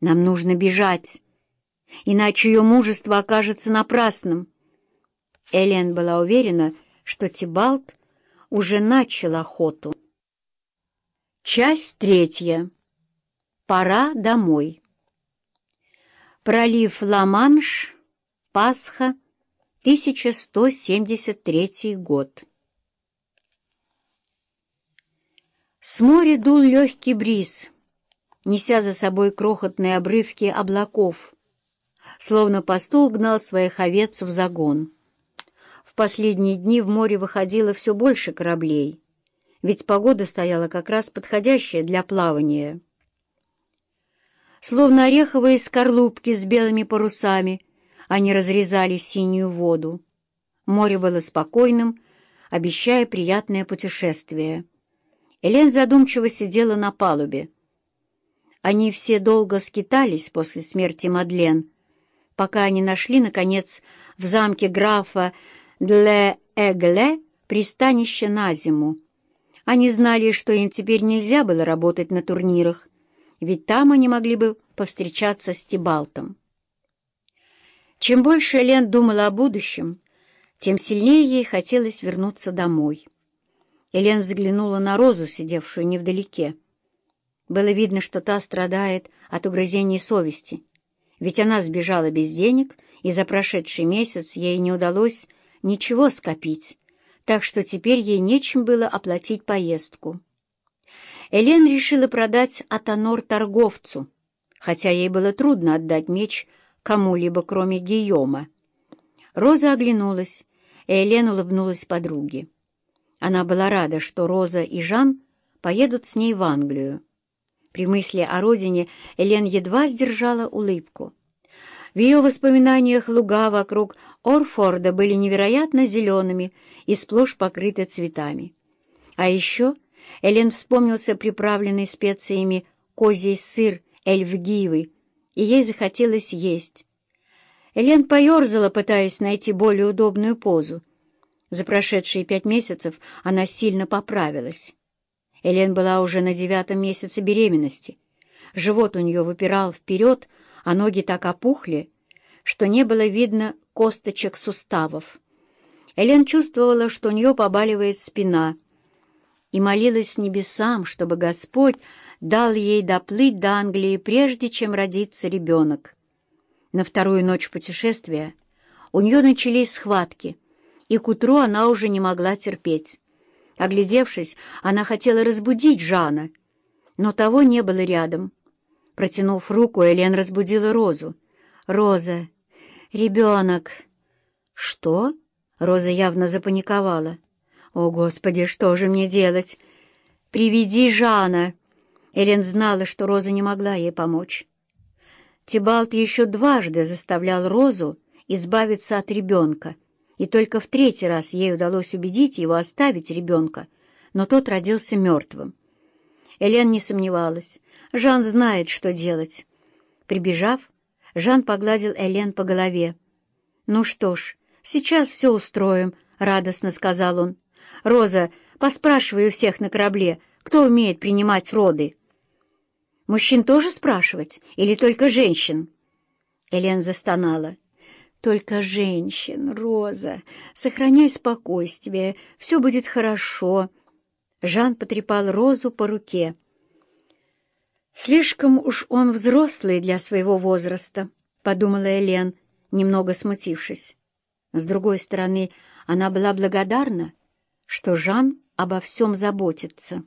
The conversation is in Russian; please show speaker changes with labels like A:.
A: Нам нужно бежать, иначе ее мужество окажется напрасным. Элен была уверена, что Тибалт уже начал охоту. Часть третья. Пора домой. Пролив Ла-Манш, Пасха, 1173 год. С моря дул легкий бриз, неся за собой крохотные обрывки облаков, словно пастух гнал своих овец в загон. В последние дни в море выходило все больше кораблей, ведь погода стояла как раз подходящая для плавания. Словно ореховые скорлупки с белыми парусами, они разрезали синюю воду. Море было спокойным, обещая приятное путешествие. Элен задумчиво сидела на палубе. Они все долго скитались после смерти Мадлен, пока они нашли, наконец, в замке графа Дле-Эгле пристанище на зиму. Они знали, что им теперь нельзя было работать на турнирах, ведь там они могли бы повстречаться с Тибалтом. Чем больше Элен думала о будущем, тем сильнее ей хотелось вернуться домой. Элен взглянула на Розу, сидевшую невдалеке. Было видно, что та страдает от угрызений совести, ведь она сбежала без денег, и за прошедший месяц ей не удалось ничего скопить, так что теперь ей нечем было оплатить поездку. Элен решила продать Атонор торговцу, хотя ей было трудно отдать меч кому-либо, кроме Гийома. Роза оглянулась, и Элен улыбнулась подруге. Она была рада, что Роза и Жан поедут с ней в Англию. При мысли о родине Элен едва сдержала улыбку. В ее воспоминаниях луга вокруг Орфорда были невероятно зелеными и сплошь покрыты цветами. А еще Элен вспомнился приправленный специями козий сыр эльфгивы, и ей захотелось есть. Элен поерзала, пытаясь найти более удобную позу. За прошедшие пять месяцев она сильно поправилась. Элен была уже на девятом месяце беременности. Живот у нее выпирал вперед, а ноги так опухли, что не было видно косточек суставов. Элен чувствовала, что у нее побаливает спина, и молилась небесам, чтобы Господь дал ей доплыть до Англии, прежде чем родится ребенок. На вторую ночь путешествия у нее начались схватки, и к утру она уже не могла терпеть. Оглядевшись, она хотела разбудить Жана, но того не было рядом. Протянув руку, Элен разбудила Розу. «Роза! Ребенок!» «Что?» — Роза явно запаниковала. «О, Господи, что же мне делать? Приведи Жана!» Элен знала, что Роза не могла ей помочь. Тибалт еще дважды заставлял Розу избавиться от ребенка, и только в третий раз ей удалось убедить его оставить ребенка, но тот родился мертвым. Элен не сомневалась. Жан знает, что делать. Прибежав, Жан погладил Элен по голове. «Ну что ж, сейчас все устроим», — радостно сказал он. «Роза, поспрашивай у всех на корабле, кто умеет принимать роды». Мужчин тоже спрашивать или только женщин?» Элен застонала. «Только женщин, Роза. Сохраняй спокойствие. Все будет хорошо». Жан потрепал Розу по руке. «Слишком уж он взрослый для своего возраста», — подумала Элен, немного смутившись. С другой стороны, она была благодарна, что Жан обо всем заботится.